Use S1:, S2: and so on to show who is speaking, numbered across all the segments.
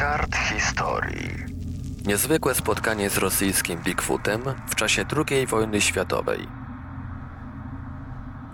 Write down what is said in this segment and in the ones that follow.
S1: kart historii.
S2: Niezwykłe spotkanie z rosyjskim Bigfootem w czasie II wojny światowej.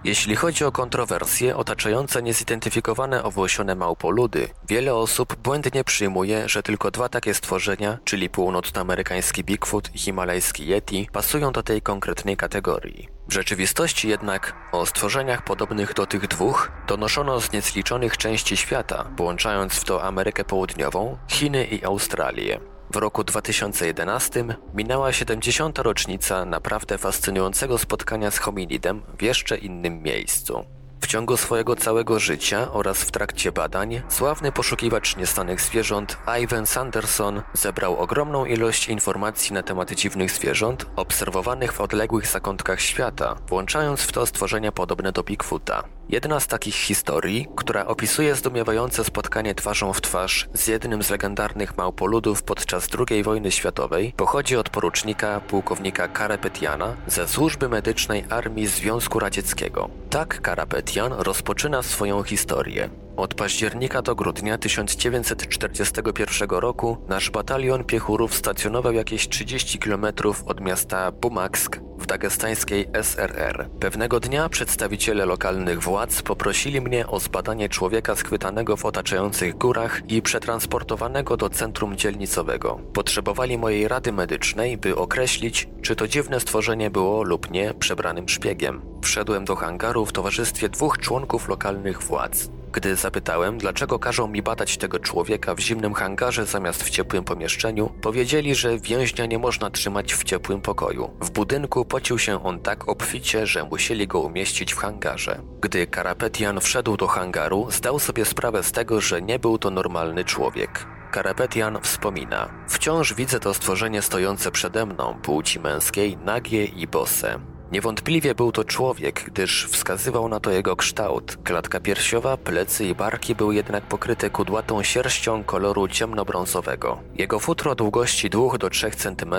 S2: Jeśli chodzi o kontrowersje otaczające niezidentyfikowane owłosione małpoludy, wiele osób błędnie przyjmuje, że tylko dwa takie stworzenia, czyli północnoamerykański Bigfoot i himalajski Yeti, pasują do tej konkretnej kategorii. W rzeczywistości jednak o stworzeniach podobnych do tych dwóch donoszono z niezliczonych części świata, włączając w to Amerykę Południową, Chiny i Australię. W roku 2011 minęła 70. rocznica naprawdę fascynującego spotkania z hominidem w jeszcze innym miejscu. W ciągu swojego całego życia oraz w trakcie badań sławny poszukiwacz niestanych zwierząt Ivan Sanderson zebrał ogromną ilość informacji na temat dziwnych zwierząt obserwowanych w odległych zakątkach świata, włączając w to stworzenia podobne do Bigfoota. Jedna z takich historii, która opisuje zdumiewające spotkanie twarzą w twarz z jednym z legendarnych małpoludów podczas II wojny światowej, pochodzi od porucznika pułkownika Karapetiana ze służby medycznej Armii Związku Radzieckiego. Tak Karapetian rozpoczyna swoją historię. Od października do grudnia 1941 roku nasz batalion piechurów stacjonował jakieś 30 km od miasta Bumaksk w dagestańskiej SRR. Pewnego dnia przedstawiciele lokalnych władz poprosili mnie o zbadanie człowieka schwytanego w otaczających górach i przetransportowanego do centrum dzielnicowego. Potrzebowali mojej rady medycznej, by określić, czy to dziwne stworzenie było lub nie przebranym szpiegiem. Wszedłem do hangaru w towarzystwie dwóch członków lokalnych władz. Gdy zapytałem, dlaczego każą mi badać tego człowieka w zimnym hangarze zamiast w ciepłym pomieszczeniu, powiedzieli, że więźnia nie można trzymać w ciepłym pokoju. W budynku pocił się on tak obficie, że musieli go umieścić w hangarze. Gdy Karapetian wszedł do hangaru, zdał sobie sprawę z tego, że nie był to normalny człowiek. Karapetian wspomina: Wciąż widzę to stworzenie stojące przede mną, płci męskiej, nagie i bose. Niewątpliwie był to człowiek, gdyż wskazywał na to jego kształt. Klatka piersiowa, plecy i barki były jednak pokryte kudłatą sierścią koloru ciemnobrązowego. Jego futro długości 2 do 3 cm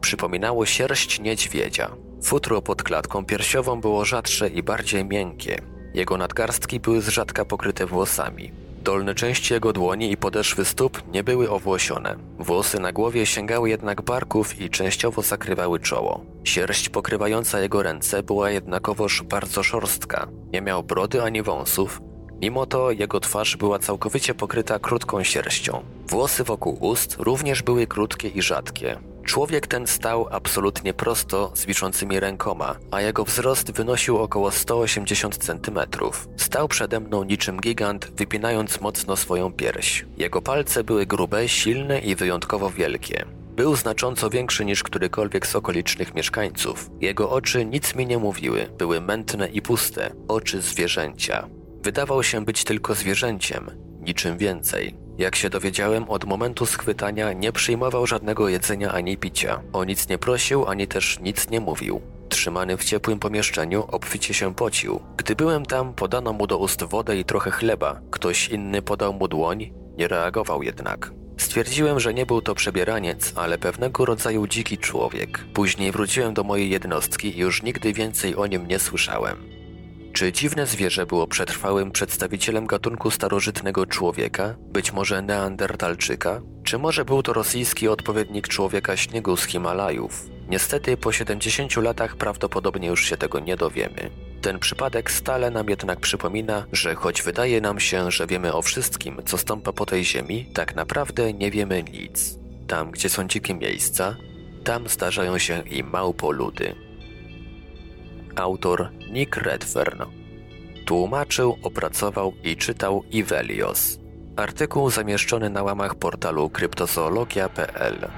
S2: przypominało sierść niedźwiedzia. Futro pod klatką piersiową było rzadsze i bardziej miękkie. Jego nadgarstki były z rzadka pokryte włosami. Dolne części jego dłoni i podeszwy stóp nie były owłosione. Włosy na głowie sięgały jednak barków i częściowo zakrywały czoło. Sierść pokrywająca jego ręce była jednakowoż bardzo szorstka. Nie miał brody ani wąsów. Mimo to jego twarz była całkowicie pokryta krótką sierścią. Włosy wokół ust również były krótkie i rzadkie. Człowiek ten stał absolutnie prosto, z wiszącymi rękoma, a jego wzrost wynosił około 180 cm. Stał przede mną niczym gigant, wypinając mocno swoją pierś. Jego palce były grube, silne i wyjątkowo wielkie. Był znacząco większy niż którykolwiek z okolicznych mieszkańców. Jego oczy nic mi nie mówiły, były mętne i puste, oczy zwierzęcia. Wydawał się być tylko zwierzęciem, niczym więcej. Jak się dowiedziałem, od momentu schwytania nie przyjmował żadnego jedzenia ani picia. O nic nie prosił, ani też nic nie mówił. Trzymany w ciepłym pomieszczeniu, obficie się pocił. Gdy byłem tam, podano mu do ust wodę i trochę chleba. Ktoś inny podał mu dłoń, nie reagował jednak. Stwierdziłem, że nie był to przebieraniec, ale pewnego rodzaju dziki człowiek. Później wróciłem do mojej jednostki i już nigdy więcej o nim nie słyszałem. Czy dziwne zwierzę było przetrwałym przedstawicielem gatunku starożytnego człowieka, być może neandertalczyka? Czy może był to rosyjski odpowiednik człowieka śniegu z Himalajów? Niestety po 70 latach prawdopodobnie już się tego nie dowiemy. Ten przypadek stale nam jednak przypomina, że choć wydaje nam się, że wiemy o wszystkim, co stąpa po tej ziemi, tak naprawdę nie wiemy nic. Tam, gdzie są dzikie miejsca, tam zdarzają się i małpoludy. Autor Nick Redfern. Tłumaczył, opracował i czytał Ivelios. Artykuł zamieszczony na łamach portalu kryptozoologia.pl